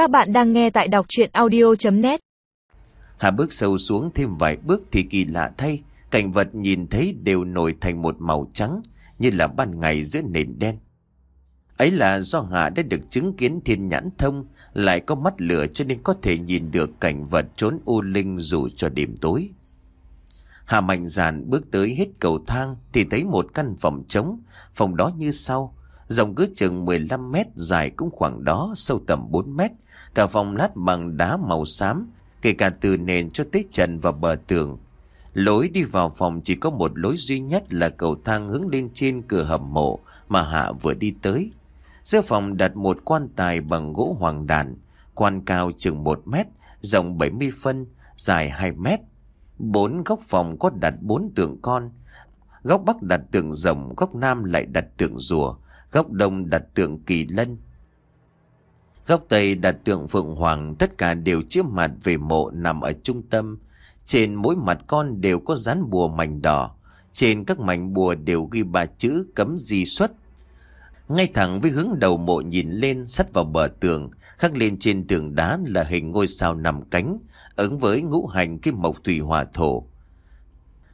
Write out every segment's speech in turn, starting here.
Các bạn đang nghe tại đọc chuyện audio.net Hà bước sâu xuống thêm vài bước thì kỳ lạ thay, cảnh vật nhìn thấy đều nổi thành một màu trắng, như là ban ngày giữa nền đen. Ấy là do Hà đã được chứng kiến thiên nhãn thông, lại có mắt lửa cho nên có thể nhìn được cảnh vật trốn u linh dù cho đêm tối. Hà mạnh dạn bước tới hết cầu thang thì thấy một căn phòng trống, phòng đó như sau, rộng cứ chừng 15 mét, dài cũng khoảng đó, sâu tầm 4 mét, cả phòng lát bằng đá màu xám, kể cả từ nền cho tới trần và bờ tường. Lối đi vào phòng chỉ có một lối duy nhất là cầu thang hướng lên trên cửa hầm mộ mà Hạ vừa đi tới. Giữa phòng đặt một quan tài bằng gỗ hoàng đàn, quan cao chừng 1 mét, rộng 70 phân, dài 2 mét. Bốn góc phòng có đặt bốn tượng con. Góc bắc đặt tượng rồng, góc nam lại đặt tượng rùa, góc đông đặt tượng kỳ lân. Góc tây đặt tượng phượng hoàng, tất cả đều chiếm mặt về mộ nằm ở trung tâm. Trên mỗi mặt con đều có dán bùa mảnh đỏ. Trên các mảnh bùa đều ghi ba chữ cấm di xuất. Ngay thẳng với hướng đầu mộ nhìn lên sắt vào bờ tường, khắc lên trên tường đá là hình ngôi sao nằm cánh, ứng với ngũ hành kim mộc thủy hỏa thổ.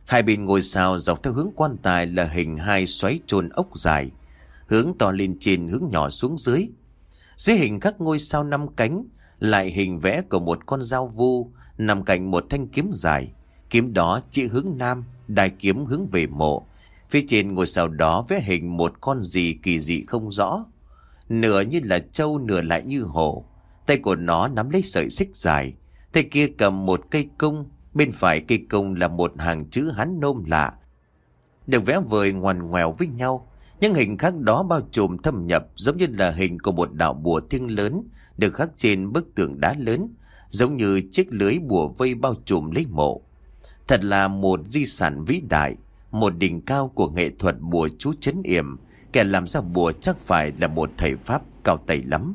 Hai bên ngôi sao dọc theo hướng quan tài là hình hai xoáy trôn ốc dài, hướng to lên trên hướng nhỏ xuống dưới. Dưới hình các ngôi sao năm cánh, lại hình vẽ của một con dao vu nằm cạnh một thanh kiếm dài. Kiếm đó chỉ hướng nam, đài kiếm hướng về mộ. Phía trên ngôi sao đó vẽ hình một con gì kỳ dị không rõ. Nửa như là trâu, nửa lại như hổ. Tay của nó nắm lấy sợi xích dài. Tay kia cầm một cây cung, bên phải cây cung là một hàng chữ hán nôm lạ. Được vẽ vời ngoằn ngoèo với nhau. Những hình khắc đó bao trùm thâm nhập giống như là hình của một đạo bùa thiêng lớn được khắc trên bức tường đá lớn, giống như chiếc lưới bùa vây bao trùm lấy mộ. Thật là một di sản vĩ đại, một đỉnh cao của nghệ thuật bùa chú chấn yểm, kẻ làm ra bùa chắc phải là một thầy Pháp cao tay lắm.